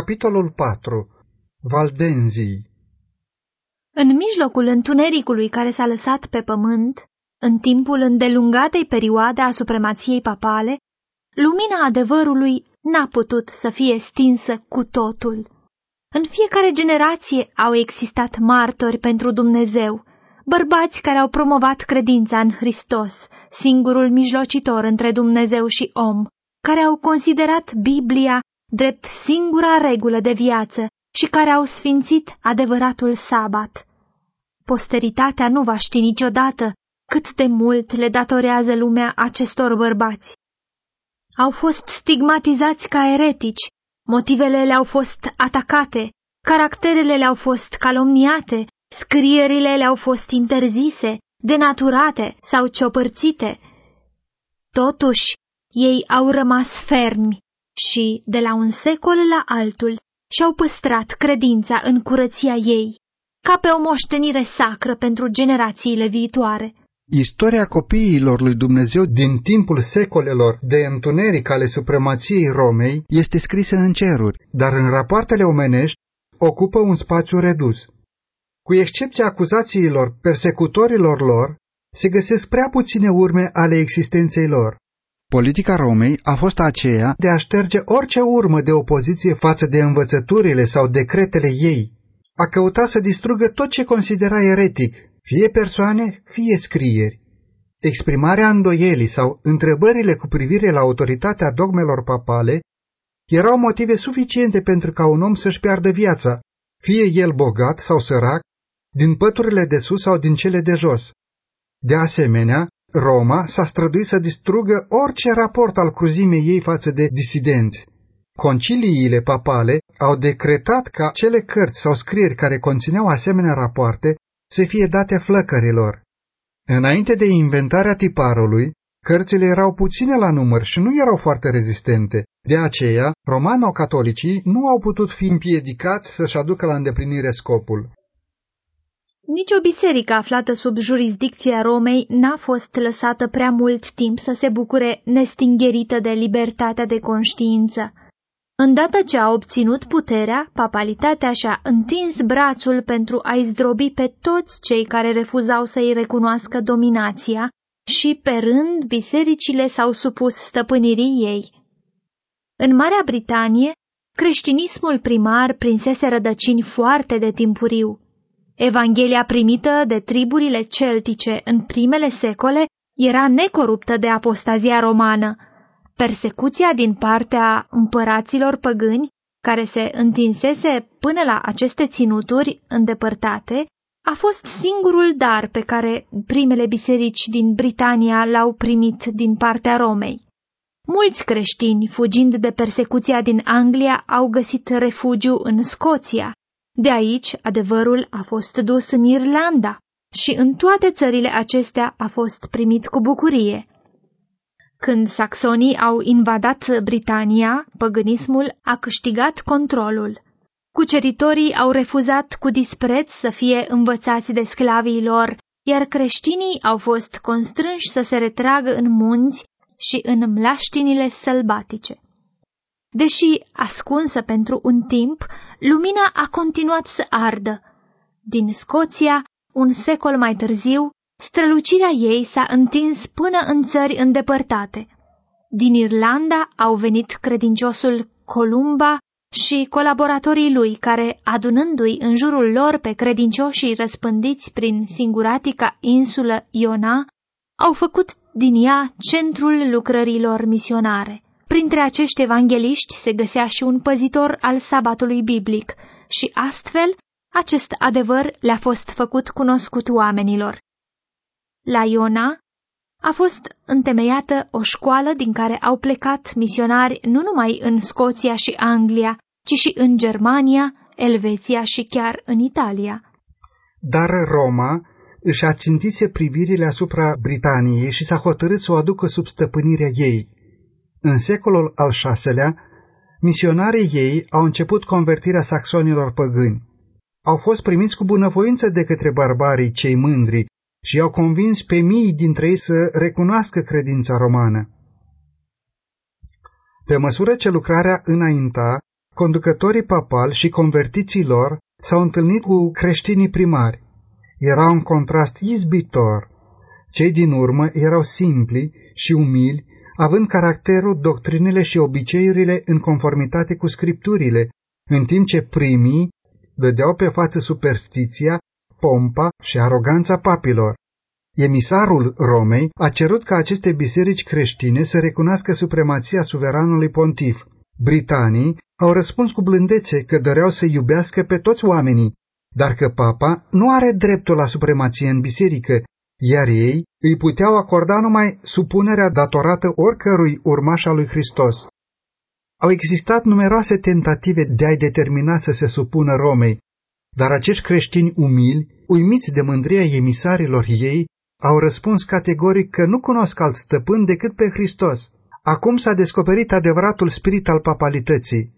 Capitolul 4. Valdenzii În mijlocul întunericului care s-a lăsat pe pământ, în timpul îndelungatei perioade a supremației papale, lumina adevărului n-a putut să fie stinsă cu totul. În fiecare generație au existat martori pentru Dumnezeu, bărbați care au promovat credința în Hristos, singurul mijlocitor între Dumnezeu și om, care au considerat Biblia drept singura regulă de viață și care au sfințit adevăratul sabat. Posteritatea nu va ști niciodată cât de mult le datorează lumea acestor bărbați. Au fost stigmatizați ca eretici, motivele le-au fost atacate, caracterele le-au fost calomniate, scrierile le-au fost interzise, denaturate sau ciopărțite. Totuși, ei au rămas fermi și, de la un secol la altul, și-au păstrat credința în curăția ei, ca pe o moștenire sacră pentru generațiile viitoare. Istoria copiilor lui Dumnezeu din timpul secolelor de întuneric ale supremației Romei este scrisă în ceruri, dar în rapoartele omenești ocupă un spațiu redus. Cu excepția acuzațiilor persecutorilor lor, se găsesc prea puține urme ale existenței lor. Politica Romei a fost aceea de a șterge orice urmă de opoziție față de învățăturile sau decretele ei. A căutat să distrugă tot ce considera eretic, fie persoane, fie scrieri. Exprimarea îndoielii sau întrebările cu privire la autoritatea dogmelor papale erau motive suficiente pentru ca un om să-și piardă viața, fie el bogat sau sărac, din păturile de sus sau din cele de jos. De asemenea, Roma s-a străduit să distrugă orice raport al cruzimei ei față de disidenți. Conciliile papale au decretat ca cele cărți sau scrieri care conțineau asemenea rapoarte să fie date flăcărilor. Înainte de inventarea tiparului, cărțile erau puține la număr și nu erau foarte rezistente. De aceea, romano-catolicii nu au putut fi împiedicați să-și aducă la îndeplinire scopul. Nici o biserică aflată sub jurisdicția Romei n-a fost lăsată prea mult timp să se bucure nestingherită de libertatea de conștiință. Îndată ce a obținut puterea, papalitatea și-a întins brațul pentru a-i zdrobi pe toți cei care refuzau să-i recunoască dominația și, pe rând, bisericile s-au supus stăpânirii ei. În Marea Britanie, creștinismul primar prinsese rădăcini foarte de timpuriu. Evanghelia primită de triburile celtice în primele secole era necoruptă de apostazia romană. Persecuția din partea împăraților păgâni, care se întinsese până la aceste ținuturi îndepărtate, a fost singurul dar pe care primele biserici din Britania l-au primit din partea Romei. Mulți creștini, fugind de persecuția din Anglia, au găsit refugiu în Scoția, de aici, adevărul a fost dus în Irlanda și în toate țările acestea a fost primit cu bucurie. Când saxonii au invadat Britania, păgânismul a câștigat controlul. Cuceritorii au refuzat cu dispreț să fie învățați de sclavii lor, iar creștinii au fost constrânși să se retragă în munți și în mlaștinile sălbatice. Deși ascunsă pentru un timp, lumina a continuat să ardă. Din Scoția, un secol mai târziu, strălucirea ei s-a întins până în țări îndepărtate. Din Irlanda au venit credinciosul Columba și colaboratorii lui, care, adunându-i în jurul lor pe credincioșii răspândiți prin singuratica insulă Iona, au făcut din ea centrul lucrărilor misionare. Printre acești evangeliști se găsea și un păzitor al sabatului biblic și astfel acest adevăr le-a fost făcut cunoscut oamenilor. La Iona a fost întemeiată o școală din care au plecat misionari nu numai în Scoția și Anglia, ci și în Germania, Elveția și chiar în Italia. Dar Roma își ațintise privirile asupra Britaniei și s-a hotărât să o aducă sub stăpânirea ei. În secolul al VI-lea, misionarii ei au început convertirea saxonilor păgâni. Au fost primiți cu bunăvoință de către barbarii cei mândri și au convins pe mii dintre ei să recunoască credința romană. Pe măsură ce lucrarea înainta, conducătorii papali și convertiții lor s-au întâlnit cu creștinii primari. Era un contrast izbitor. Cei din urmă erau simpli și umili, având caracterul, doctrinele și obiceiurile în conformitate cu scripturile, în timp ce primii dădeau pe față superstiția, pompa și aroganța papilor. Emisarul Romei a cerut ca aceste biserici creștine să recunoască supremația suveranului pontif. Britanii au răspuns cu blândețe că doreau să iubească pe toți oamenii, dar că papa nu are dreptul la supremație în biserică, iar ei îi puteau acorda numai supunerea datorată oricărui urmaș al lui Hristos. Au existat numeroase tentative de a-i determina să se supună Romei, dar acești creștini umili, uimiți de mândria emisarilor ei, au răspuns categoric că nu cunosc alt stăpân decât pe Hristos. Acum s-a descoperit adevăratul spirit al papalității.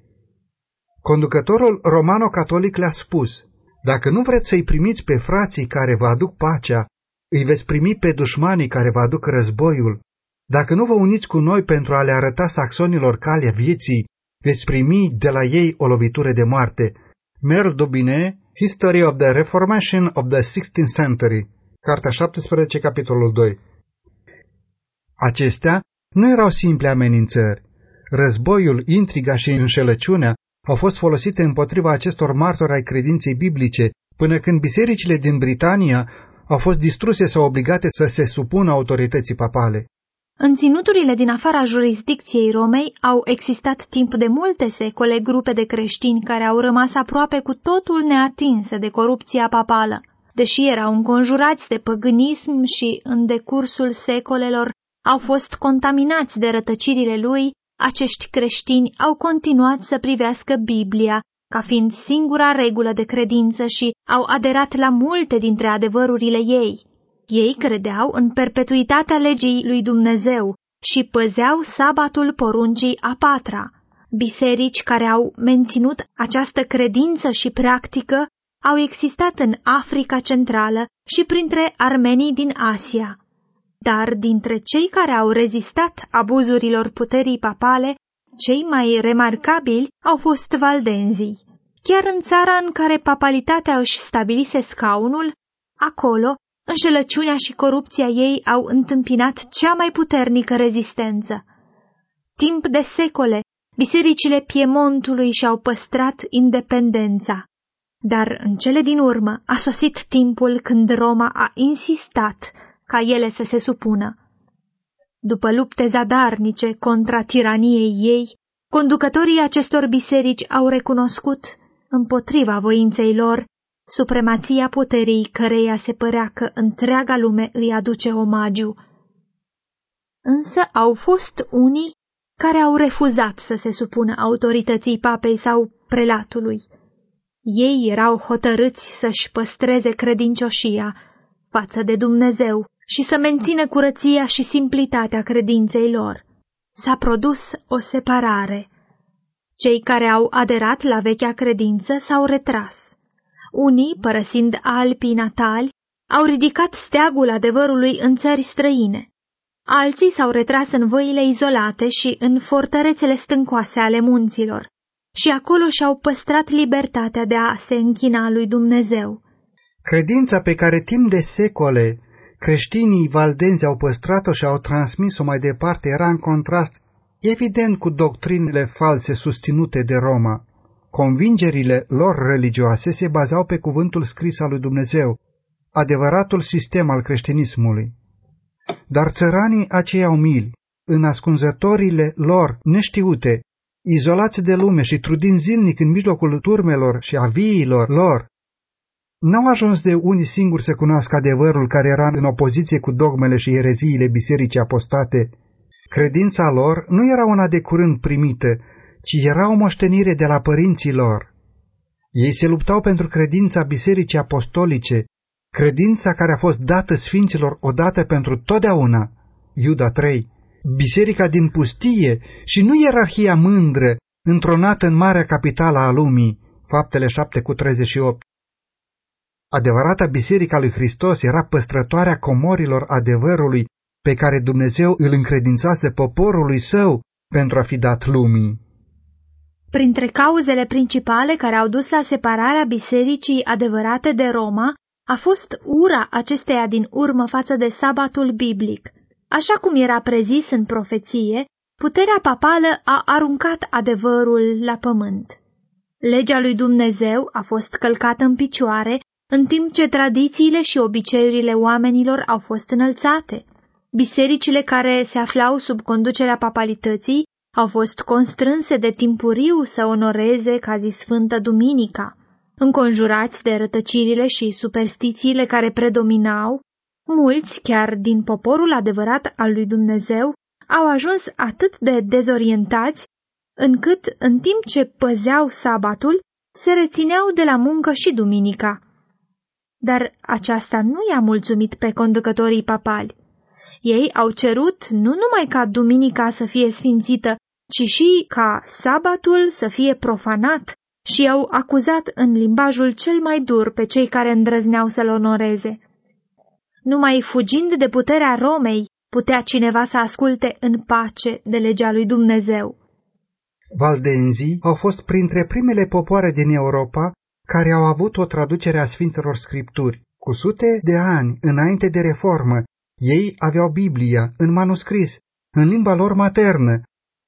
Conducătorul romano-catolic le-a spus, dacă nu vreți să-i primiți pe frații care vă aduc pacea, îi veți primi pe dușmanii care vă aduc războiul. Dacă nu vă uniți cu noi pentru a le arăta saxonilor calea vieții, veți primi de la ei o lovitură de moarte. Merle Dobinet, History of the Reformation of the 16th Century, Cartea 17, capitolul 2. Acestea nu erau simple amenințări. Războiul, intriga și înșelăciunea au fost folosite împotriva acestor martori ai credinței biblice, până când bisericile din Britania au fost distruse sau obligate să se supună autorității papale. În ținuturile din afara jurisdicției Romei au existat timp de multe secole grupe de creștini care au rămas aproape cu totul neatinse de corupția papală. Deși erau înconjurați de păgânism și în decursul secolelor au fost contaminați de rătăcirile lui, acești creștini au continuat să privească Biblia ca fiind singura regulă de credință și au aderat la multe dintre adevărurile ei. Ei credeau în perpetuitatea legii lui Dumnezeu și păzeau sabatul poruncii a patra. Biserici care au menținut această credință și practică au existat în Africa Centrală și printre armenii din Asia. Dar dintre cei care au rezistat abuzurilor puterii papale, cei mai remarcabili au fost valdenzii. Chiar în țara în care papalitatea își stabilise scaunul, acolo, înșelăciunea și corupția ei au întâmpinat cea mai puternică rezistență. Timp de secole, bisericile Piemontului și-au păstrat independența. Dar în cele din urmă a sosit timpul când Roma a insistat ca ele să se supună. După lupte zadarnice contra tiraniei ei, conducătorii acestor biserici au recunoscut, împotriva voinței lor, supremația puterii căreia se părea că întreaga lume îi aduce omagiu. Însă au fost unii care au refuzat să se supună autorității papei sau prelatului. Ei erau hotărâți să-și păstreze credincioșia față de Dumnezeu și să mențină curăția și simplitatea credinței lor. S-a produs o separare. Cei care au aderat la vechea credință s-au retras. Unii, părăsind Alpii natali, au ridicat steagul adevărului în țări străine. Alții s-au retras în văile izolate și în fortărețele stâncoase ale munților și acolo și-au păstrat libertatea de a se închina lui Dumnezeu. Credința pe care timp de secole creștinii valdenzi au păstrat-o și au transmis-o mai departe era în contrast evident cu doctrinele false susținute de Roma. Convingerile lor religioase se bazau pe cuvântul scris al lui Dumnezeu, adevăratul sistem al creștinismului. Dar țăranii aceia umili, în ascunzătorile lor neștiute, izolați de lume și trudind zilnic în mijlocul turmelor și aviilor lor, n-au ajuns de unii singuri să cunoască adevărul care era în opoziție cu dogmele și ereziile bisericii apostate. Credința lor nu era una de curând primită, ci era o moștenire de la părinții lor. Ei se luptau pentru credința bisericii apostolice, credința care a fost dată sfinților odată pentru totdeauna. Iuda 3 biserica din pustie și nu ierarhia mândră, întronată în marea capitală a lumii, faptele 7 cu 38. Adevărata biserica lui Hristos era păstrătoarea comorilor adevărului pe care Dumnezeu îl încredințase poporului său pentru a fi dat lumii. Printre cauzele principale care au dus la separarea bisericii adevărate de Roma a fost ura acesteia din urmă față de sabatul biblic. Așa cum era prezis în profeție, puterea papală a aruncat adevărul la pământ. Legea lui Dumnezeu a fost călcată în picioare, în timp ce tradițiile și obiceiurile oamenilor au fost înălțate. Bisericile care se aflau sub conducerea papalității au fost constrânse de timpuriu să onoreze ca zi sfântă duminica. Înconjurați de rătăcirile și superstițiile care predominau, mulți, chiar din poporul adevărat al lui Dumnezeu, au ajuns atât de dezorientați, încât, în timp ce păzeau sabatul, se rețineau de la muncă și duminica. Dar aceasta nu i-a mulțumit pe conducătorii papali. Ei au cerut nu numai ca duminica să fie sfințită, ci și ca sabatul să fie profanat și au acuzat în limbajul cel mai dur pe cei care îndrăzneau să-l onoreze. Numai fugind de puterea Romei putea cineva să asculte în pace de legea lui Dumnezeu. Valdenzii au fost printre primele popoare din Europa care au avut o traducere a Sfintelor Scripturi. Cu sute de ani înainte de reformă, ei aveau Biblia în manuscris, în limba lor maternă,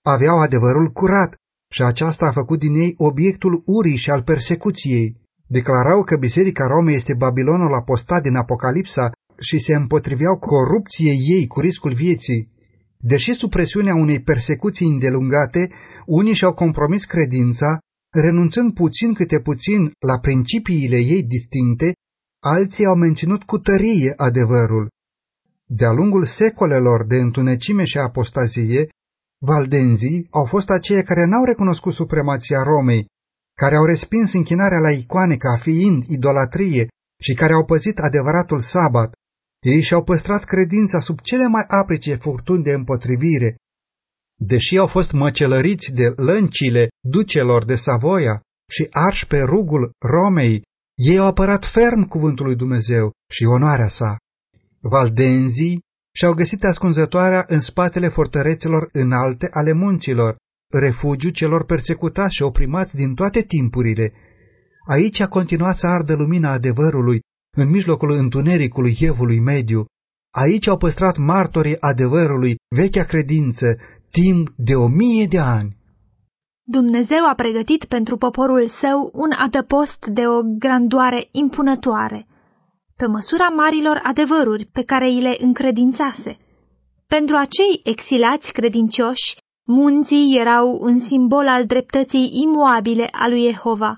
aveau adevărul curat și aceasta a făcut din ei obiectul urii și al persecuției. Declarau că Biserica Romei este Babilonul apostat din Apocalipsa și se împotriveau corupției ei cu riscul vieții. Deși sub presiunea unei persecuții îndelungate, unii și-au compromis credința, renunțând puțin câte puțin la principiile ei distincte, alții au menținut cu tărie adevărul. De-a lungul secolelor de întunecime și apostazie, Valdenzii au fost aceia care n-au recunoscut supremația Romei, care au respins închinarea la icoane ca fiind idolatrie și care au păzit adevăratul sabat. Ei și-au păstrat credința sub cele mai aprice furtuni de împotrivire. Deși au fost măcelăriți de lăncile ducelor de Savoia și arși pe rugul Romei, ei au apărat ferm cuvântul lui Dumnezeu și onoarea sa. Valdenzii și-au găsit ascunzătoarea în spatele fortărețelor înalte ale munților, refugiu celor persecutați și oprimați din toate timpurile. Aici a continuat să ardă lumina adevărului, în mijlocul întunericului Evului mediu. Aici au păstrat martorii adevărului vechea credință, timp de o mie de ani. Dumnezeu a pregătit pentru poporul său un adăpost de o grandoare impunătoare pe măsura marilor adevăruri pe care îi le încredințase. Pentru acei exilați credincioși, munții erau un simbol al dreptății imuabile a lui Jehova.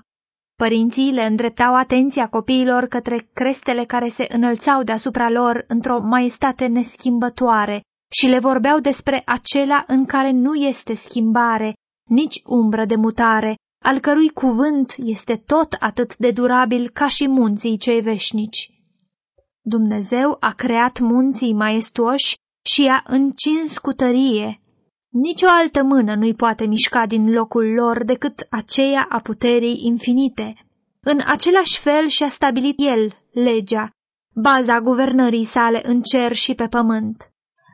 Părinții le îndreptau atenția copiilor către crestele care se înălțau deasupra lor într-o maestate neschimbătoare și le vorbeau despre acela în care nu este schimbare, nici umbră de mutare, al cărui cuvânt este tot atât de durabil ca și munții cei veșnici. Dumnezeu a creat munții maestuoși și i-a încins cu tărie. Nici o altă mână nu-i poate mișca din locul lor decât aceea a puterii infinite. În același fel și-a stabilit el legea, baza guvernării sale în cer și pe pământ.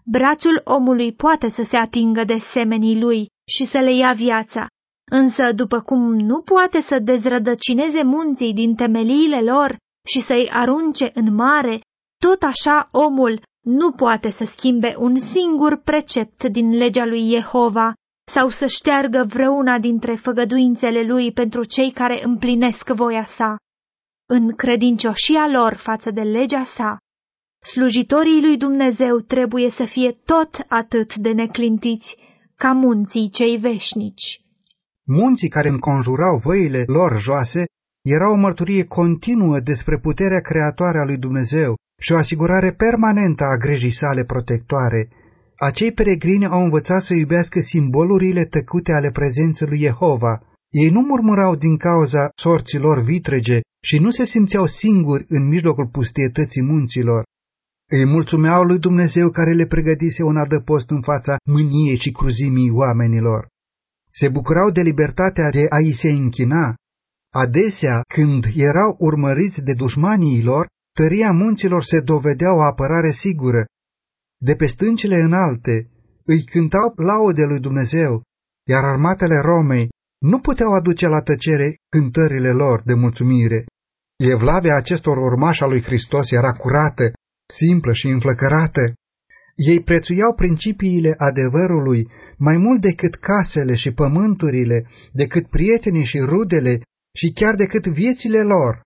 Brațul omului poate să se atingă de semenii lui și să le ia viața, însă după cum nu poate să dezrădăcineze munții din temeliile lor, și să-i arunce în mare, tot așa omul nu poate să schimbe un singur precept din legea lui Jehova sau să șteargă vreuna dintre făgăduințele lui pentru cei care împlinesc voia sa. În credincioșia lor față de legea sa, slujitorii lui Dumnezeu trebuie să fie tot atât de neclintiți ca munții cei veșnici. Munții care înconjurau văile lor joase era o mărturie continuă despre puterea creatoare a lui Dumnezeu și o asigurare permanentă a grijii sale protectoare. Acei peregrini au învățat să iubească simbolurile tăcute ale prezenței lui Jehova. Ei nu murmurau din cauza sorților vitrege și nu se simțeau singuri în mijlocul pustietății munților. Ei mulțumeau lui Dumnezeu care le pregătise un adăpost în fața mâniei și cruzimii oamenilor. Se bucurau de libertatea de a-i se închina Adesea, când erau urmăriți de dușmanii lor, tăria munților se dovedea o apărare sigură. De pe stâncile înalte îi cântau laude lui Dumnezeu, iar armatele Romei nu puteau aduce la tăcere cântările lor de mulțumire. Evlavia acestor urmași al lui Hristos era curată, simplă și înflăcărată. Ei prețuiau principiile adevărului mai mult decât casele și pământurile, decât prietenii și rudele și chiar decât viețile lor.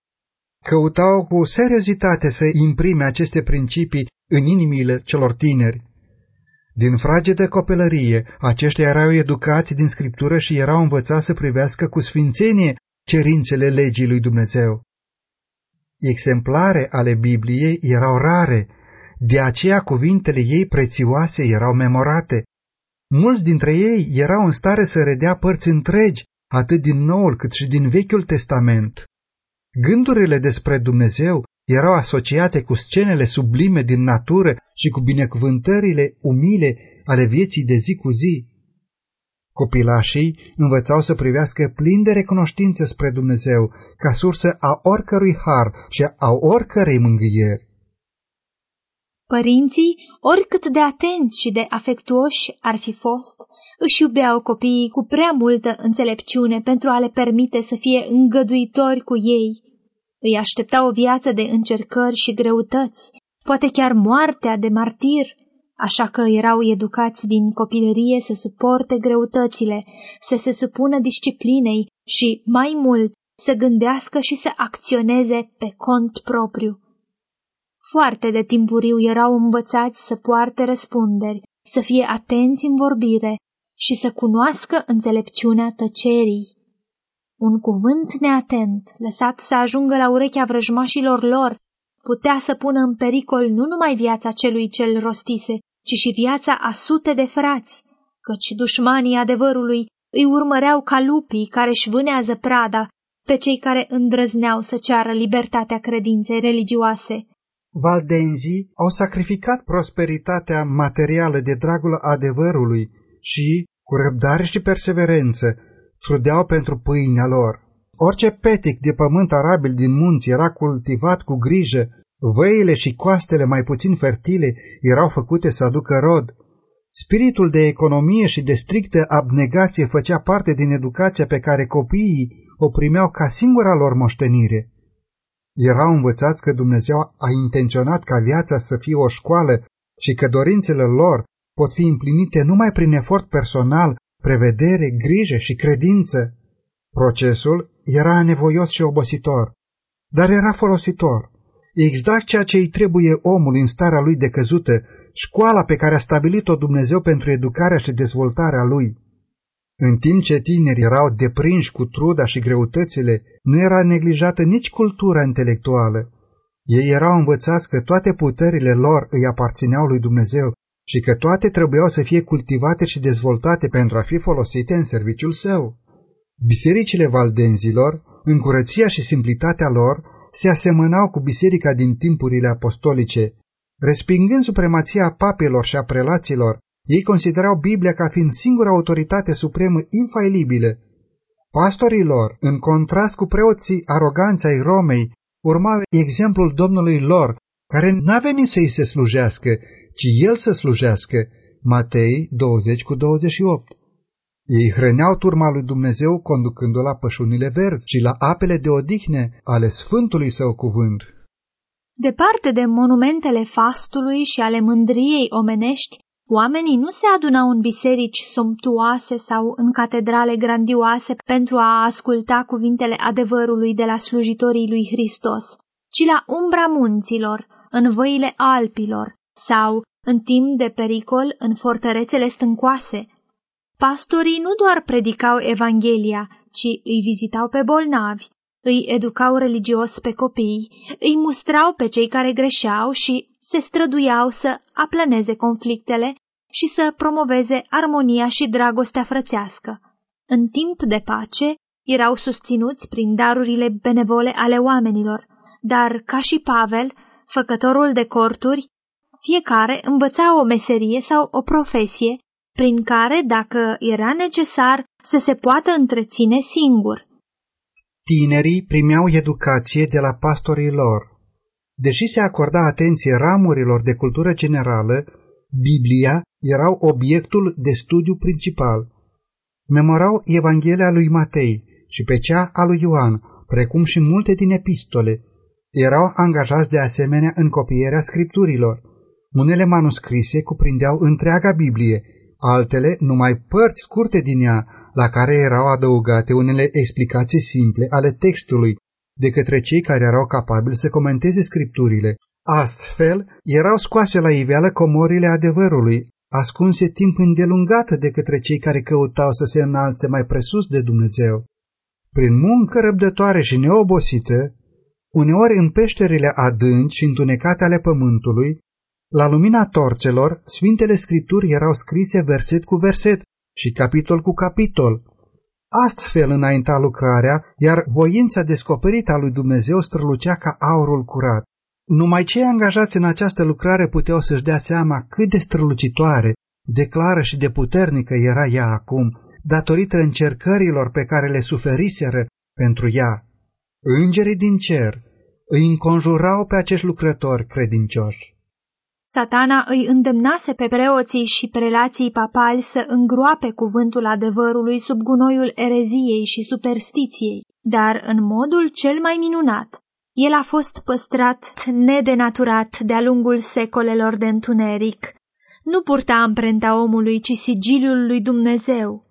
Căutau cu seriozitate să imprime aceste principii în inimile celor tineri. Din fragedă copilărie, aceștia erau educați din scriptură și erau învățați să privească cu sfințenie cerințele legii lui Dumnezeu. Exemplare ale Bibliei erau rare, de aceea cuvintele ei prețioase erau memorate. Mulți dintre ei erau în stare să redea părți întregi, atât din Noul cât și din Vechiul Testament. Gândurile despre Dumnezeu erau asociate cu scenele sublime din natură și cu binecuvântările umile ale vieții de zi cu zi. Copilașii învățau să privească plin de recunoștință spre Dumnezeu ca sursă a oricărui har și a oricărei mângâieri. Părinții, oricât de atenți și de afectuoși ar fi fost, își iubeau copiii cu prea multă înțelepciune pentru a le permite să fie îngăduitori cu ei. Îi aștepta o viață de încercări și greutăți, poate chiar moartea de martir, așa că erau educați din copilărie să suporte greutățile, să se supună disciplinei și, mai mult, să gândească și să acționeze pe cont propriu. Foarte de timpuriu erau învățați să poarte răspunderi, să fie atenți în vorbire și să cunoască înțelepciunea tăcerii. Un cuvânt neatent, lăsat să ajungă la urechea vrăjmașilor lor, putea să pună în pericol nu numai viața celui cel rostise, ci și viața a sute de frați, căci dușmanii adevărului îi urmăreau ca lupii care își vânează prada pe cei care îndrăzneau să ceară libertatea credinței religioase. Valdenzii au sacrificat prosperitatea materială de dragul adevărului și, cu răbdare și perseverență, trudeau pentru pâinea lor. Orice petic de pământ arabil din munți era cultivat cu grijă, văile și coastele mai puțin fertile erau făcute să aducă rod. Spiritul de economie și de strictă abnegație făcea parte din educația pe care copiii o primeau ca singura lor moștenire. Erau învățați că Dumnezeu a intenționat ca viața să fie o școală și că dorințele lor pot fi împlinite numai prin efort personal, prevedere, grijă și credință. Procesul era nevoios și obositor, dar era folositor. Exact ceea ce îi trebuie omul în starea lui decăzută, școala pe care a stabilit-o Dumnezeu pentru educarea și dezvoltarea lui. În timp ce tinerii erau deprinși cu truda și greutățile, nu era neglijată nici cultura intelectuală. Ei erau învățați că toate puterile lor îi aparțineau lui Dumnezeu și că toate trebuiau să fie cultivate și dezvoltate pentru a fi folosite în serviciul său. Bisericile valdenzilor, în curăția și simplitatea lor, se asemănau cu biserica din timpurile apostolice. Respingând supremația papilor și a prelaților, ei considerau Biblia ca fiind singura autoritate supremă infailibilă. Pastorii lor, în contrast cu preoții aroganța ai Romei, urmau exemplul Domnului lor, care n-a venit să-i se slujească, ci el să slujească. Matei 20 cu 28 Ei hrăneau turma lui Dumnezeu conducându-o la pășunile verzi și la apele de odihne ale Sfântului Său cuvânt. Departe de monumentele fastului și ale mândriei omenești, Oamenii nu se adunau în biserici somptuoase sau în catedrale grandioase pentru a asculta cuvintele adevărului de la slujitorii lui Hristos, ci la umbra munților, în văile Alpilor sau, în timp de pericol, în fortărețele stâncoase. Pastorii nu doar predicau Evanghelia, ci îi vizitau pe bolnavi, îi educau religios pe copii, îi mustrau pe cei care greșeau și se străduiau să aplaneze conflictele și să promoveze armonia și dragostea frățească. În timp de pace, erau susținuți prin darurile benevole ale oamenilor, dar, ca și Pavel, făcătorul de corturi, fiecare învăța o meserie sau o profesie, prin care, dacă era necesar, să se poată întreține singur. Tinerii primeau educație de la pastorii lor. Deși se acorda atenție ramurilor de cultură generală, Biblia erau obiectul de studiu principal. Memorau Evanghelia lui Matei și pe cea a lui Ioan, precum și multe din epistole. Erau angajați de asemenea în copierea scripturilor. Unele manuscrise cuprindeau întreaga Biblie, altele numai părți scurte din ea, la care erau adăugate unele explicații simple ale textului, de către cei care erau capabili să comenteze scripturile. Astfel, erau scoase la iveală comorile adevărului, ascunse timp îndelungat de către cei care căutau să se înalțe mai presus de Dumnezeu. Prin muncă răbdătoare și neobosită, uneori în peșterile adânci și întunecate ale pământului, la lumina torcelor, Sfintele Scripturi erau scrise verset cu verset și capitol cu capitol. Astfel înainta lucrarea, iar voința descoperită a lui Dumnezeu strălucea ca aurul curat. Numai cei angajați în această lucrare puteau să-și dea seama cât de strălucitoare, de clară și de puternică era ea acum, datorită încercărilor pe care le suferiseră pentru ea. Îngerii din cer îi înconjurau pe acești lucrători credincioși. Satana îi îndemnase pe preoții și prelații papali să îngroape cuvântul adevărului sub gunoiul ereziei și superstiției, dar în modul cel mai minunat. El a fost păstrat nedenaturat de-a lungul secolelor de întuneric. Nu purta amprenta omului, ci sigiliul lui Dumnezeu.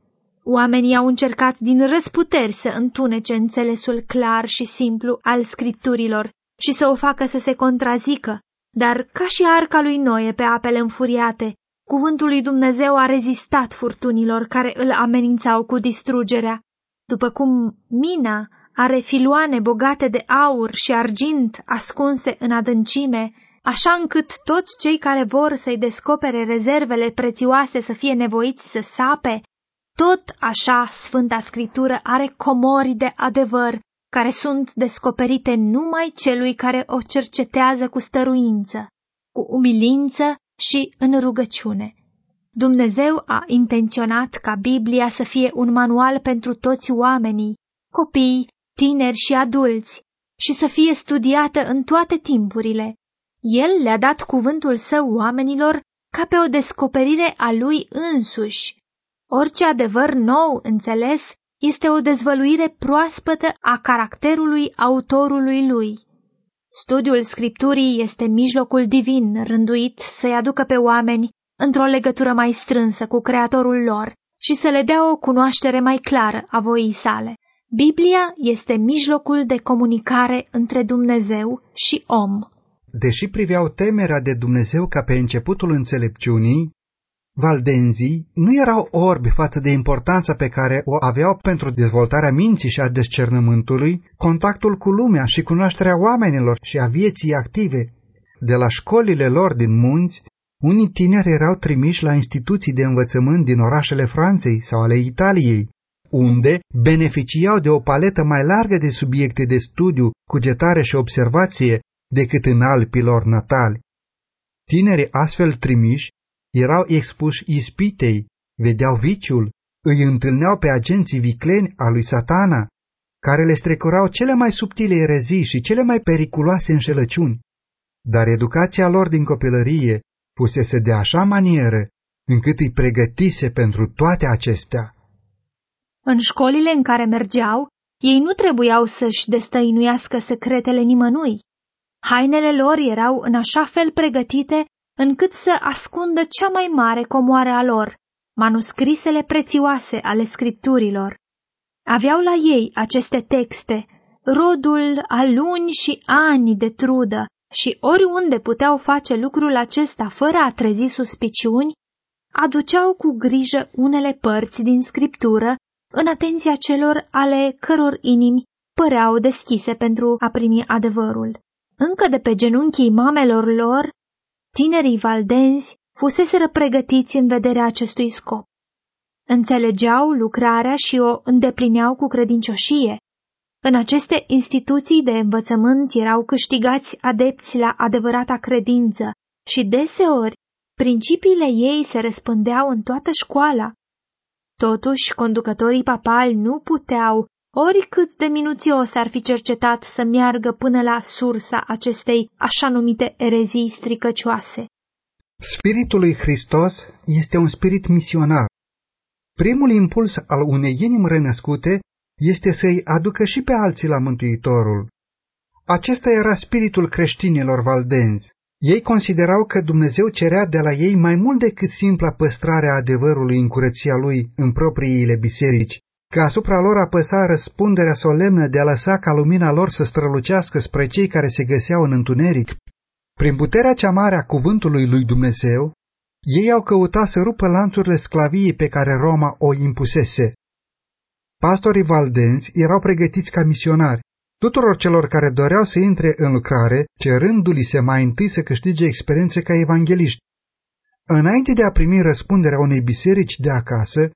Oamenii au încercat din răsputeri să întunece înțelesul clar și simplu al scripturilor și să o facă să se contrazică, dar ca și arca lui Noe pe apele înfuriate, cuvântul lui Dumnezeu a rezistat furtunilor care îl amenințau cu distrugerea. După cum mina are filoane bogate de aur și argint ascunse în adâncime, așa încât toți cei care vor să-i descopere rezervele prețioase să fie nevoiți să sape, tot așa Sfânta Scriptură are comori de adevăr care sunt descoperite numai celui care o cercetează cu stăruință, cu umilință și în rugăciune. Dumnezeu a intenționat ca Biblia să fie un manual pentru toți oamenii, copii, tineri și adulți, și să fie studiată în toate timpurile. El le-a dat cuvântul său oamenilor ca pe o descoperire a lui însuși. Orice adevăr nou înțeles este o dezvăluire proaspătă a caracterului autorului lui. Studiul Scripturii este mijlocul divin rânduit să-i aducă pe oameni într-o legătură mai strânsă cu Creatorul lor și să le dea o cunoaștere mai clară a voii sale. Biblia este mijlocul de comunicare între Dumnezeu și om. Deși priveau temerea de Dumnezeu ca pe începutul înțelepciunii, Valdenzii nu erau orbi față de importanța pe care o aveau pentru dezvoltarea minții și a descernământului, contactul cu lumea și cunoașterea oamenilor și a vieții active. De la școlile lor din munți, unii tineri erau trimiși la instituții de învățământ din orașele Franței sau ale Italiei, unde beneficiau de o paletă mai largă de subiecte de studiu, cugetare și observație decât în alpilor natali. Tinerii astfel trimiși erau expuși ispitei, vedeau viciul, îi întâlneau pe agenții vicleni a lui satana, care le strecurau cele mai subtile erezii și cele mai periculoase înșelăciuni. Dar educația lor din copilărie pusese de așa manieră încât îi pregătise pentru toate acestea. În școlile în care mergeau, ei nu trebuiau să-și destăinuiască secretele nimănui. Hainele lor erau în așa fel pregătite încât să ascundă cea mai mare comoară a lor, manuscrisele prețioase ale scripturilor. Aveau la ei aceste texte, rodul a luni și ani de trudă, și oriunde puteau face lucrul acesta fără a trezi suspiciuni, aduceau cu grijă unele părți din scriptură în atenția celor ale căror inimi păreau deschise pentru a primi adevărul. Încă de pe genunchii mamelor lor Tinerii valdenzi fuseseră pregătiți în vederea acestui scop. Înțelegeau lucrarea și o îndeplineau cu credincioșie. În aceste instituții de învățământ erau câștigați adepți la adevărata credință și deseori principiile ei se răspândeau în toată școala. Totuși, conducătorii papali nu puteau, oricât de minuțios ar fi cercetat să meargă până la sursa acestei așa numite erezii stricăcioase. Spiritul lui Hristos este un spirit misionar. Primul impuls al unei inimi renăscute este să-i aducă și pe alții la Mântuitorul. Acesta era spiritul creștinilor valdenzi. Ei considerau că Dumnezeu cerea de la ei mai mult decât simpla păstrare a adevărului în curăția lui în propriile biserici, că asupra lor apăsa răspunderea solemnă de a lăsa ca lumina lor să strălucească spre cei care se găseau în întuneric. Prin puterea cea mare a cuvântului lui Dumnezeu, ei au căutat să rupă lanțurile sclaviei pe care Roma o impusese. Pastorii valdenți erau pregătiți ca misionari. Tuturor celor care doreau să intre în lucrare, cerându-li se mai întâi să câștige experiențe ca evangeliști. Înainte de a primi răspunderea unei biserici de acasă,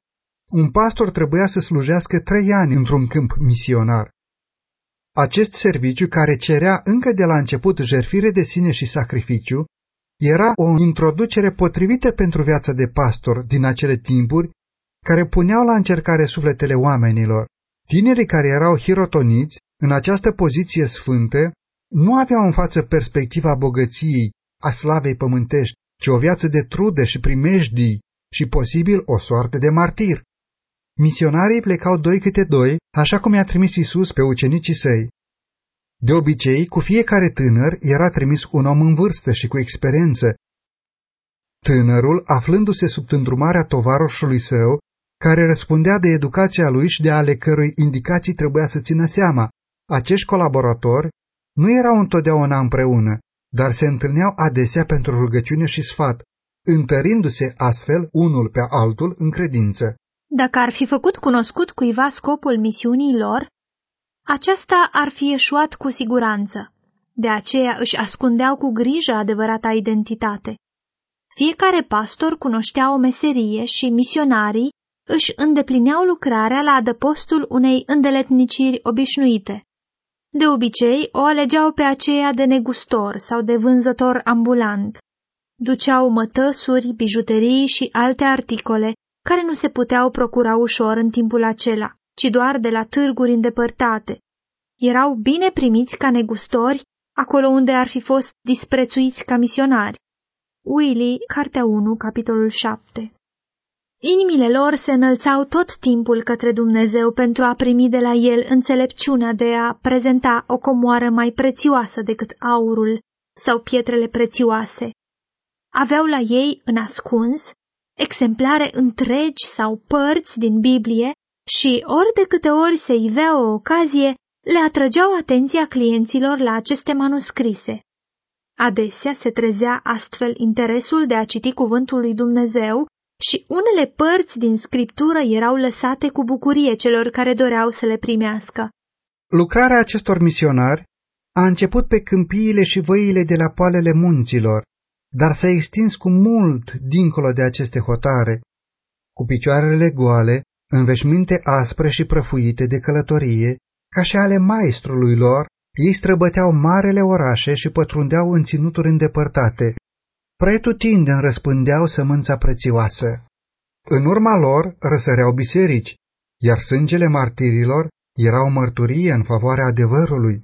un pastor trebuia să slujească trei ani într-un câmp misionar. Acest serviciu, care cerea încă de la început jerfire de sine și sacrificiu, era o introducere potrivită pentru viața de pastor din acele timpuri, care puneau la încercare sufletele oamenilor. Tinerii care erau hirotoniți în această poziție sfântă nu aveau în față perspectiva bogăției, a slavei pământești, ci o viață de trudă și primejdii și posibil o soartă de martir. Misionarii plecau doi câte doi, așa cum i-a trimis Isus pe ucenicii săi. De obicei, cu fiecare tânăr era trimis un om în vârstă și cu experiență. Tânărul, aflându-se sub îndrumarea tovaroșului său, care răspundea de educația lui și de ale cărui indicații trebuia să țină seama, acești colaboratori nu erau întotdeauna împreună, dar se întâlneau adesea pentru rugăciune și sfat, întărindu-se astfel unul pe altul în credință. Dacă ar fi făcut cunoscut cuiva scopul misiunii lor, aceasta ar fi eșuat cu siguranță. De aceea își ascundeau cu grijă adevărata identitate. Fiecare pastor cunoștea o meserie și misionarii își îndeplineau lucrarea la adăpostul unei îndeletniciri obișnuite. De obicei, o alegeau pe aceea de negustor sau de vânzător ambulant. Duceau mătăsuri, bijuterii și alte articole care nu se puteau procura ușor în timpul acela, ci doar de la târguri îndepărtate. Erau bine primiți ca negustori acolo unde ar fi fost disprețuiți ca misionari. Willy, Cartea 1, capitolul 7 Inimile lor se înălțau tot timpul către Dumnezeu pentru a primi de la El înțelepciunea de a prezenta o comoară mai prețioasă decât aurul sau pietrele prețioase. Aveau la ei, în ascuns, exemplare întregi sau părți din Biblie și ori de câte ori se ivea o ocazie, le atrăgeau atenția clienților la aceste manuscrise. Adesea se trezea astfel interesul de a citi cuvântul lui Dumnezeu și unele părți din scriptură erau lăsate cu bucurie celor care doreau să le primească. Lucrarea acestor misionari a început pe câmpiile și văile de la poalele munților, dar s-a extins cu mult dincolo de aceste hotare, cu picioarele goale, în veșminte aspre și prăfuite de călătorie, ca și ale maestrului lor, ei străbăteau marele orașe și pătrundeau în ținuturi îndepărtate. Pretutindeni răspândeau sămânța prețioasă. În urma lor răsăreau biserici, iar sângele martirilor era o mărturie în favoarea adevărului.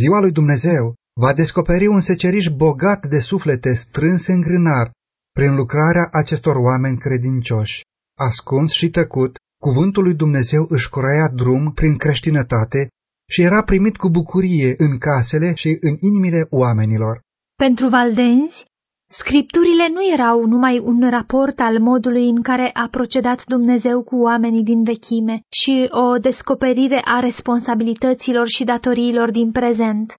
Ziua lui Dumnezeu va descoperi un seceriș bogat de suflete strânse în grânar prin lucrarea acestor oameni credincioși. Ascuns și tăcut, cuvântul lui Dumnezeu își croia drum prin creștinătate și era primit cu bucurie în casele și în inimile oamenilor. Pentru valdenzi, scripturile nu erau numai un raport al modului în care a procedat Dumnezeu cu oamenii din vechime și o descoperire a responsabilităților și datoriilor din prezent,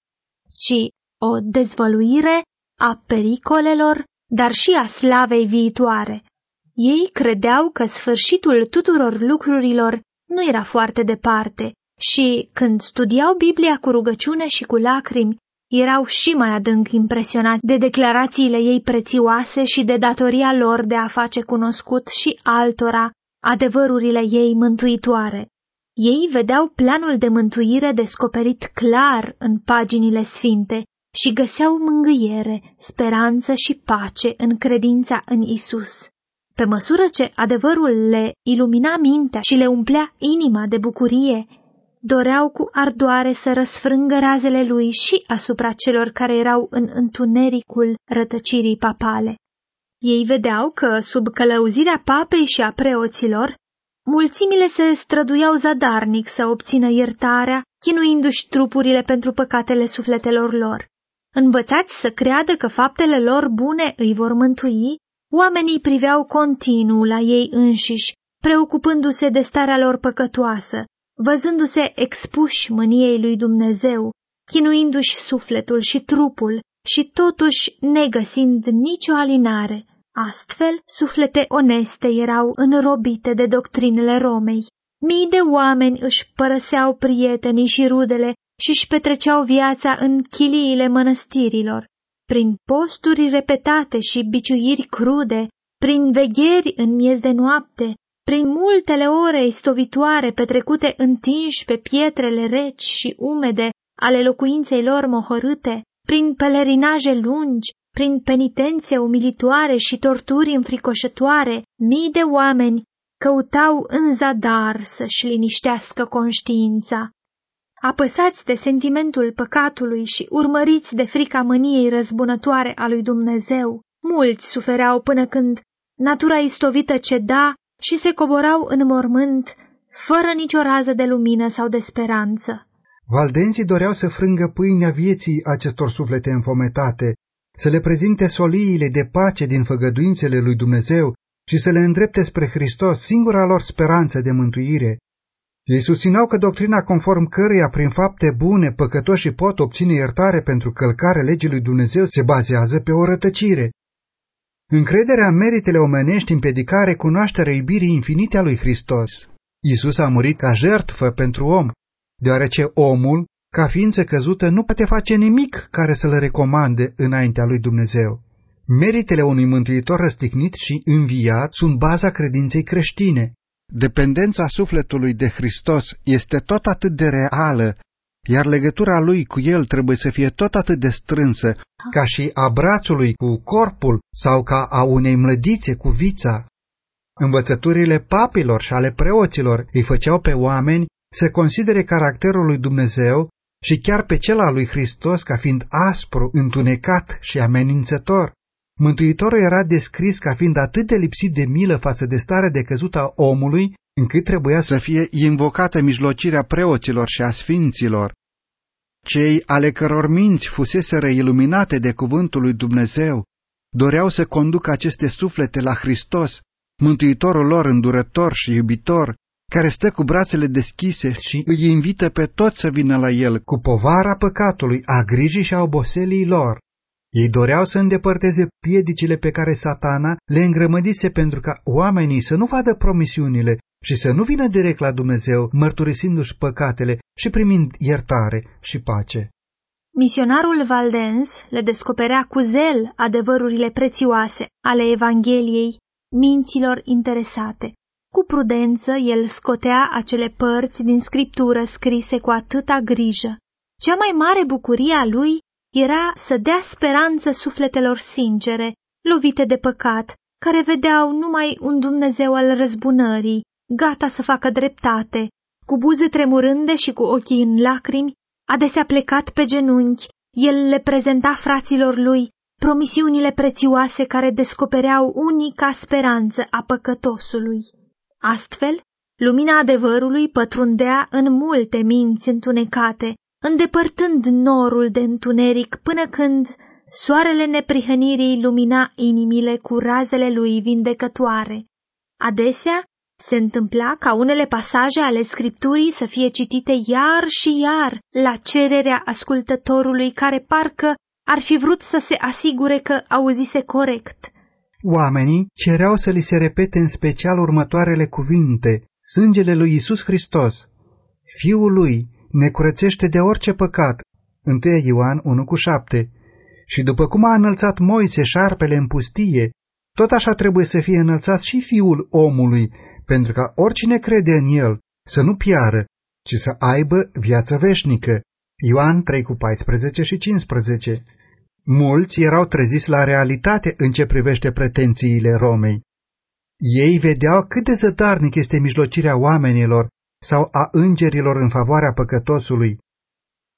ci o dezvăluire a pericolelor, dar și a slavei viitoare. Ei credeau că sfârșitul tuturor lucrurilor nu era foarte departe și, când studiau Biblia cu rugăciune și cu lacrimi, erau și mai adânc impresionați de declarațiile ei prețioase și de datoria lor de a face cunoscut și altora adevărurile ei mântuitoare. Ei vedeau planul de mântuire descoperit clar în paginile sfinte și găseau mângâiere, speranță și pace în credința în Isus. Pe măsură ce adevărul le ilumina mintea și le umplea inima de bucurie, doreau cu ardoare să răsfrângă razele lui și asupra celor care erau în întunericul rătăcirii papale. Ei vedeau că, sub călăuzirea papei și a preoților, mulțimile se străduiau zadarnic să obțină iertarea, chinuindu-și trupurile pentru păcatele sufletelor lor. Învățați să creadă că faptele lor bune îi vor mântui, oamenii priveau continuu la ei înșiși, preocupându-se de starea lor păcătoasă, văzându-se expuși mâniei lui Dumnezeu, chinuindu-și sufletul și trupul și totuși negăsind nicio alinare. Astfel, suflete oneste erau înrobite de doctrinele Romei. Mii de oameni își părăseau prietenii și rudele și își petreceau viața în chiliile mănăstirilor. Prin posturi repetate și biciuiri crude, prin vegheri în miez de noapte, prin multele ore istovitoare petrecute întinși pe pietrele reci și umede ale locuinței lor mohorâte, prin pelerinaje lungi, prin penitențe umilitoare și torturi înfricoșătoare, mii de oameni căutau în zadar să-și liniștească conștiința. Apăsați de sentimentul păcatului și urmăriți de frica mâniei răzbunătoare a lui Dumnezeu, mulți sufereau până când natura istovită ceda și se coborau în mormânt, fără nicio rază de lumină sau de speranță. Valdenții doreau să frângă pâinea vieții acestor suflete înfometate, să le prezinte soliile de pace din făgăduințele lui Dumnezeu și să le îndrepte spre Hristos, singura lor speranță de mântuire. Ei susțineau că doctrina conform căreia prin fapte bune păcătoșii pot obține iertare pentru călcare legii lui Dumnezeu se bazează pe o rătăcire. Încrederea în meritele omenești împiedica recunoașterea iubirii infinite a lui Hristos. Isus a murit ca jertfă pentru om, deoarece omul, ca ființă căzută, nu poate face nimic care să le recomande înaintea lui Dumnezeu. Meritele unui mântuitor răstignit și înviat sunt baza credinței creștine. Dependența sufletului de Hristos este tot atât de reală, iar legătura lui cu el trebuie să fie tot atât de strânsă ca și a brațului cu corpul sau ca a unei mlădițe cu vița. Învățăturile papilor și ale preoților îi făceau pe oameni să considere caracterul lui Dumnezeu și chiar pe cel al lui Hristos ca fiind aspru, întunecat și amenințător. Mântuitorul era descris ca fiind atât de lipsit de milă față de starea de căzut a omului, încât trebuia să fie invocată mijlocirea preoților și a sfinților. Cei ale căror minți fuseseră iluminate de cuvântul lui Dumnezeu doreau să conducă aceste suflete la Hristos, mântuitorul lor îndurător și iubitor, care stă cu brațele deschise și îi invită pe toți să vină la el cu povara păcatului, a grijii și a oboselii lor. Ei doreau să îndepărteze piedicile pe care satana le îngrămădise pentru ca oamenii să nu vadă promisiunile și să nu vină direct la Dumnezeu, mărturisindu-și păcatele și primind iertare și pace. Misionarul Valdens le descoperea cu zel adevărurile prețioase ale Evangheliei minților interesate. Cu prudență, el scotea acele părți din scriptură scrise cu atâta grijă. Cea mai mare bucurie a lui era să dea speranță sufletelor sincere, lovite de păcat, care vedeau numai un Dumnezeu al răzbunării, gata să facă dreptate, cu buze tremurânde și cu ochii în lacrimi, adesea plecat pe genunchi, el le prezenta fraților lui promisiunile prețioase care descopereau unica speranță a păcătosului. Astfel, lumina adevărului pătrundea în multe minți întunecate, îndepărtând norul de întuneric până când soarele neprihănirii lumina inimile cu razele lui vindecătoare. Adesea, se întâmpla ca unele pasaje ale scripturii să fie citite iar și iar la cererea ascultătorului care parcă ar fi vrut să se asigure că auzise corect. Oamenii cereau să li se repete în special următoarele cuvinte, sângele lui Isus Hristos. Fiul lui ne curățește de orice păcat, 1 Ioan 1 cu 7. Și după cum a înălțat Moise șarpele în pustie, tot așa trebuie să fie înălțat și fiul omului, pentru ca oricine crede în el să nu piară, ci să aibă viață veșnică. Ioan 3 cu 14 și 15 Mulți erau treziți la realitate în ce privește pretențiile Romei. Ei vedeau cât de zădarnic este mijlocirea oamenilor sau a îngerilor în favoarea păcătosului.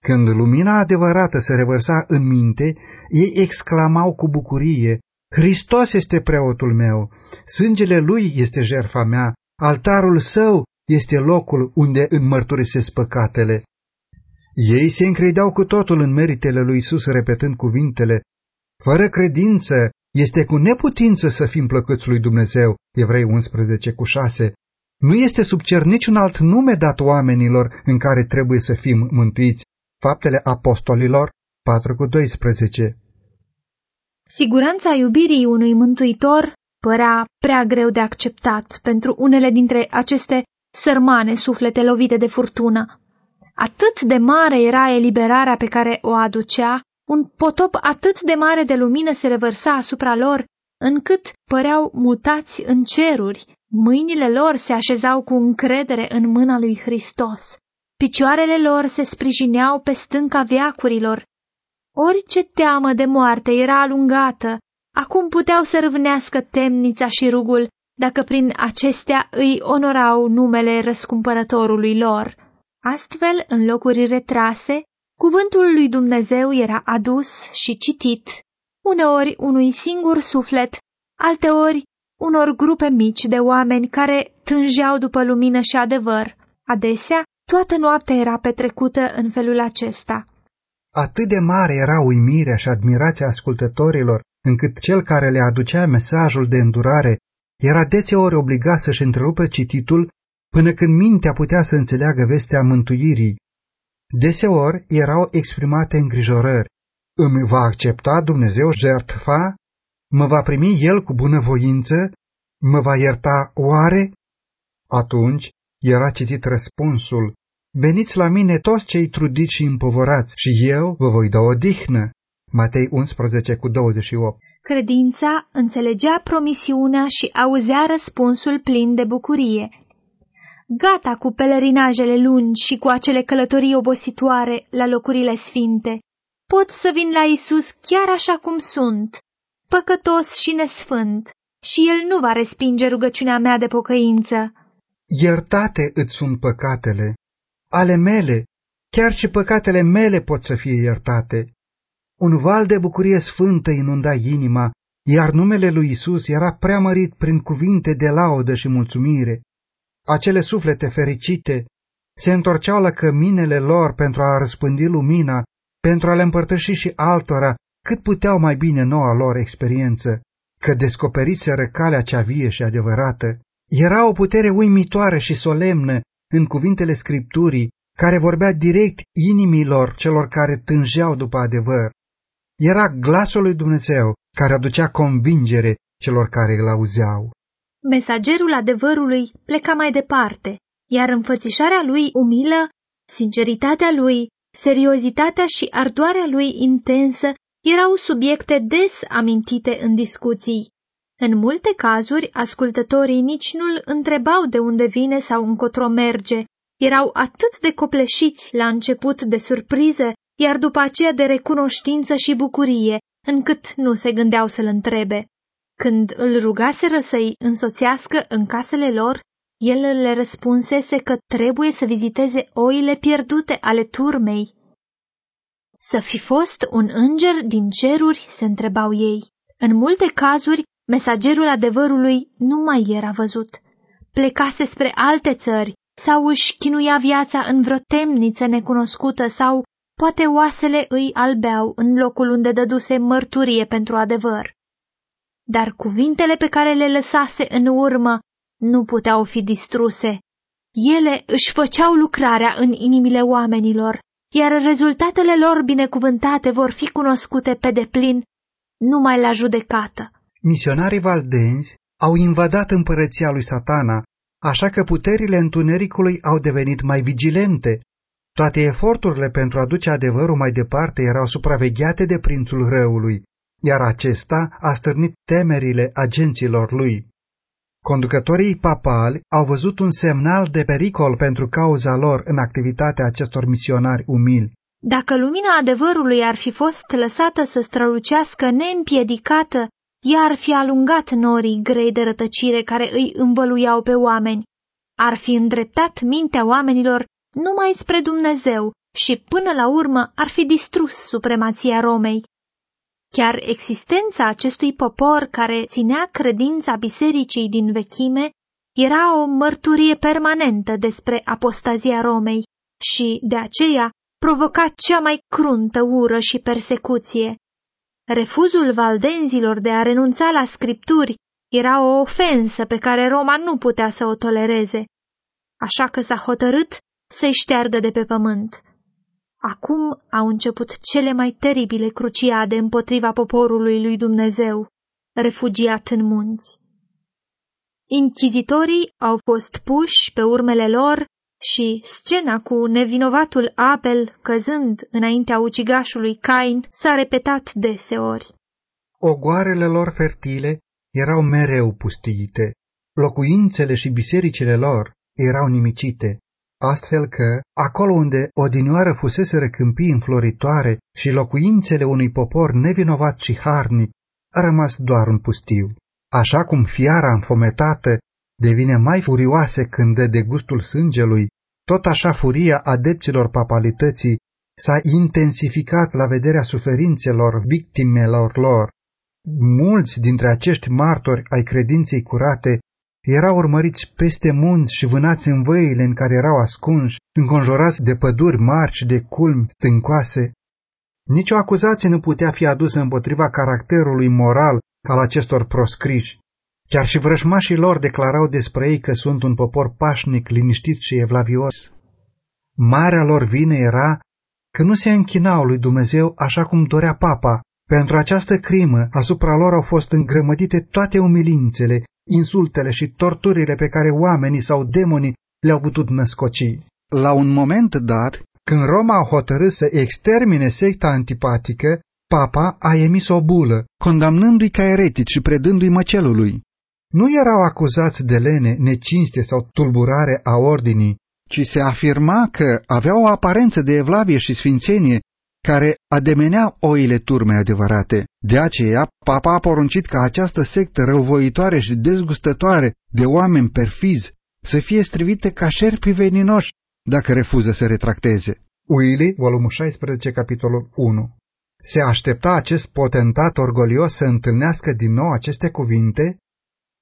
Când lumina adevărată se revărsa în minte, ei exclamau cu bucurie, Hristos este preotul meu, sângele lui este jerfa mea, Altarul său este locul unde înmărturisesc păcatele. Ei se încredeau cu totul în meritele lui Isus, repetând cuvintele, Fără credință este cu neputință să fim plăcuți lui Dumnezeu, Evrei 11 cu 6. Nu este sub cer niciun alt nume dat oamenilor în care trebuie să fim mântuiți. Faptele apostolilor 4 cu 12. Siguranța iubirii unui mântuitor părea prea greu de acceptat pentru unele dintre aceste sărmane suflete lovite de furtună. Atât de mare era eliberarea pe care o aducea, un potop atât de mare de lumină se revărsa asupra lor, încât păreau mutați în ceruri. Mâinile lor se așezau cu încredere în mâna lui Hristos. Picioarele lor se sprijineau pe stânca viacurilor. Orice teamă de moarte era alungată, acum puteau să râvnească temnița și rugul, dacă prin acestea îi onorau numele răscumpărătorului lor. Astfel, în locuri retrase, cuvântul lui Dumnezeu era adus și citit, uneori unui singur suflet, alteori unor grupe mici de oameni care tângeau după lumină și adevăr. Adesea, toată noaptea era petrecută în felul acesta. Atât de mare era uimirea și admirația ascultătorilor, încât cel care le aducea mesajul de îndurare era deseori obligat să-și întrerupe cititul până când mintea putea să înțeleagă vestea mântuirii. Deseori erau exprimate îngrijorări. Îmi va accepta Dumnezeu jertfa? Mă va primi El cu bunăvoință? Mă va ierta oare? Atunci era citit răspunsul, Veniți la mine toți cei trudiți și împovorați și eu vă voi da o dihnă. Matei 11 cu 28 Credința înțelegea promisiunea și auzea răspunsul plin de bucurie. Gata cu pelerinajele lungi și cu acele călătorii obositoare la locurile sfinte. Pot să vin la Isus chiar așa cum sunt, păcătos și nesfânt, și El nu va respinge rugăciunea mea de pocăință. Iertate îți sunt păcatele, ale mele, chiar și păcatele mele pot să fie iertate. Un val de bucurie sfântă inunda inima, iar numele lui Isus era preamărit prin cuvinte de laudă și mulțumire. Acele suflete fericite se întorceau la căminele lor pentru a răspândi lumina, pentru a le împărtăși și altora cât puteau mai bine noua lor experiență, că descoperiseră calea cea vie și adevărată. Era o putere uimitoare și solemnă în cuvintele Scripturii, care vorbea direct inimilor celor care tângeau după adevăr. Era glasul lui Dumnezeu care aducea convingere celor care îl auzeau. Mesagerul adevărului pleca mai departe, iar înfățișarea lui umilă, sinceritatea lui, seriozitatea și ardoarea lui intensă erau subiecte des amintite în discuții. În multe cazuri, ascultătorii nici nu-l întrebau de unde vine sau încotro merge, erau atât de copleșiți la început de surpriză, iar după aceea de recunoștință și bucurie, încât nu se gândeau să-l întrebe. Când îl rugaseră să-i însoțească în casele lor, el le răspunsese că trebuie să viziteze oile pierdute ale turmei. Să fi fost un înger din ceruri, se întrebau ei. În multe cazuri, mesagerul adevărului nu mai era văzut. Plecase spre alte țări sau își chinuia viața în vreo temniță necunoscută sau poate oasele îi albeau în locul unde dăduse mărturie pentru adevăr. Dar cuvintele pe care le lăsase în urmă nu puteau fi distruse. Ele își făceau lucrarea în inimile oamenilor, iar rezultatele lor binecuvântate vor fi cunoscute pe deplin numai la judecată. Misionarii valdenzi au invadat împărăția lui satana, așa că puterile întunericului au devenit mai vigilente. Toate eforturile pentru a duce adevărul mai departe erau supravegheate de prințul răului, iar acesta a stârnit temerile agenților lui. Conducătorii papali au văzut un semnal de pericol pentru cauza lor în activitatea acestor misionari umili. Dacă lumina adevărului ar fi fost lăsată să strălucească neîmpiedicată, ea ar fi alungat norii grei de rătăcire care îi învăluiau pe oameni. Ar fi îndreptat mintea oamenilor numai spre Dumnezeu și până la urmă ar fi distrus supremația Romei. Chiar existența acestui popor care ținea credința bisericii din vechime era o mărturie permanentă despre apostazia Romei și, de aceea, provoca cea mai cruntă ură și persecuție. Refuzul valdenzilor de a renunța la scripturi era o ofensă pe care Roma nu putea să o tolereze, așa că s-a hotărât să-i șteargă de pe pământ. Acum au început cele mai teribile cruciade împotriva poporului lui Dumnezeu, refugiat în munți. Inchizitorii au fost puși pe urmele lor și scena cu nevinovatul Abel căzând înaintea ucigașului Cain s-a repetat deseori. Ogoarele lor fertile erau mereu pustiite, locuințele și bisericile lor erau nimicite, astfel că, acolo unde odinioară fusese câmpii înfloritoare și locuințele unui popor nevinovat și harnic, a rămas doar un pustiu. Așa cum fiara înfometată devine mai furioasă când dă de gustul sângelui, tot așa furia adepților papalității s-a intensificat la vederea suferințelor victimelor lor. Mulți dintre acești martori ai credinței curate erau urmăriți peste munți și vânați în văile în care erau ascunși, înconjurați de păduri mari și de culmi stâncoase. Nici o acuzație nu putea fi adusă împotriva caracterului moral al acestor proscriși. Chiar și vrășmașii lor declarau despre ei că sunt un popor pașnic, liniștit și evlavios. Marea lor vine era că nu se închinau lui Dumnezeu așa cum dorea papa. Pentru această crimă asupra lor au fost îngrămădite toate umilințele, insultele și torturile pe care oamenii sau demonii le-au putut născoci. La un moment dat, când Roma a hotărât să extermine secta antipatică, papa a emis o bulă, condamnându-i ca eretici și predându-i măcelului. Nu erau acuzați de lene, necinste sau tulburare a ordinii, ci se afirma că aveau o aparență de evlavie și sfințenie care ademenea oile turme adevărate. De aceea, papa a poruncit ca această sectă răuvoitoare și dezgustătoare de oameni perfizi să fie strivite ca șerpi veninoși dacă refuză să retracteze. Willy, volumul 16, capitolul 1 Se aștepta acest potentat orgolios să întâlnească din nou aceste cuvinte?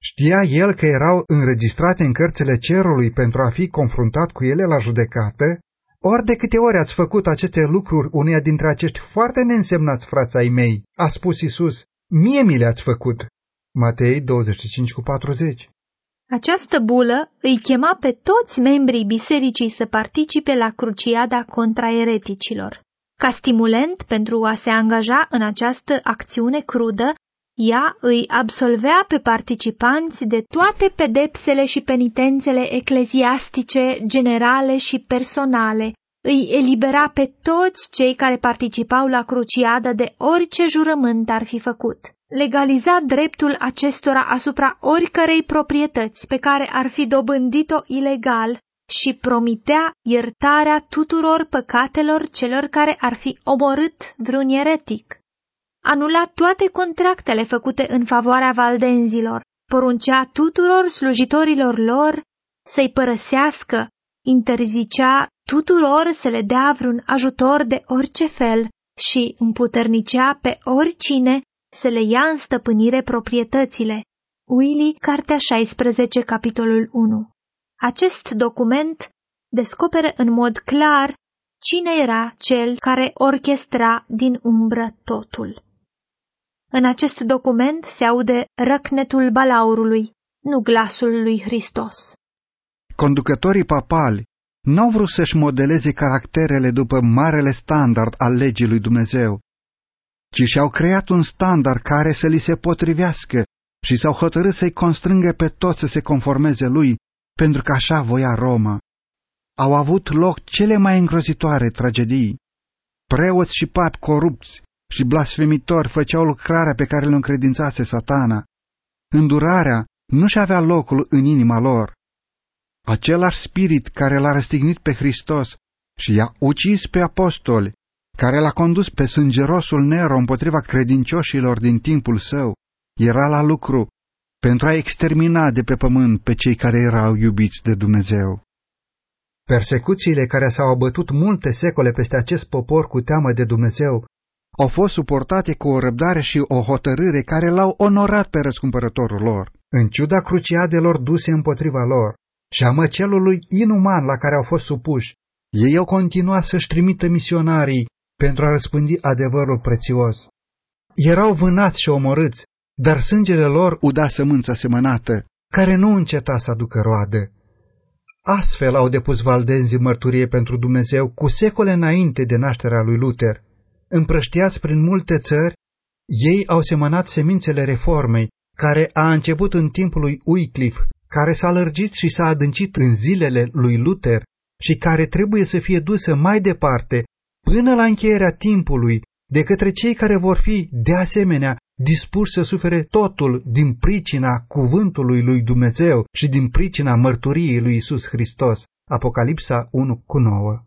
Știa el că erau înregistrate în cărțile cerului pentru a fi confruntat cu ele la judecată? Ori de câte ori ați făcut aceste lucruri uneia dintre acești foarte neînsemnați frați ai mei, a spus Isus, mie mi le-ați făcut. Matei 25 cu 40 Această bulă îi chema pe toți membrii bisericii să participe la cruciada contra ereticilor. Ca stimulent pentru a se angaja în această acțiune crudă, ea îi absolvea pe participanți de toate pedepsele și penitențele ecleziastice, generale și personale, îi elibera pe toți cei care participau la cruciadă de orice jurământ ar fi făcut. Legaliza dreptul acestora asupra oricărei proprietăți pe care ar fi dobândit-o ilegal și promitea iertarea tuturor păcatelor celor care ar fi omorât vreun eretic anula toate contractele făcute în favoarea valdenzilor, poruncea tuturor slujitorilor lor să-i părăsească, interzicea tuturor să le dea vreun ajutor de orice fel și împuternicea pe oricine să le ia în stăpânire proprietățile. Willy, Cartea 16, capitolul 1 Acest document descoperă în mod clar cine era cel care orchestra din umbră totul. În acest document se aude răcnetul balaurului, nu glasul lui Hristos. Conducătorii papali n-au vrut să-și modeleze caracterele după marele standard al legii lui Dumnezeu, ci și-au creat un standard care să li se potrivească și s-au hotărât să-i constrângă pe toți să se conformeze lui, pentru că așa voia Roma. Au avut loc cele mai îngrozitoare tragedii. Preoți și papi corupți și blasfemitori făceau lucrarea pe care le încredințase satana. Îndurarea nu și avea locul în inima lor. Același spirit care l-a răstignit pe Hristos și i-a ucis pe apostoli, care l-a condus pe sângerosul Nero împotriva credincioșilor din timpul său, era la lucru pentru a extermina de pe pământ pe cei care erau iubiți de Dumnezeu. Persecuțiile care s-au abătut multe secole peste acest popor cu teamă de Dumnezeu au fost suportate cu o răbdare și o hotărâre care l-au onorat pe răscumpărătorul lor. în ciuda cruciadelor duse împotriva lor și a măcelului inuman la care au fost supuși, ei au continuat să-și trimită misionarii pentru a răspândi adevărul prețios. Erau vânați și omorâți, dar sângele lor uda sămânța semănată, care nu înceta să aducă roadă. Astfel au depus valdenzii mărturie pentru Dumnezeu cu secole înainte de nașterea lui Luther. Împrăștiați prin multe țări, ei au semănat semințele reformei, care a început în timpul lui Wycliffe, care s-a lărgit și s-a adâncit în zilele lui Luther și care trebuie să fie dusă mai departe până la încheierea timpului de către cei care vor fi, de asemenea, dispuși să sufere totul din pricina cuvântului lui Dumnezeu și din pricina mărturiei lui Isus Hristos. Apocalipsa 1 cu 9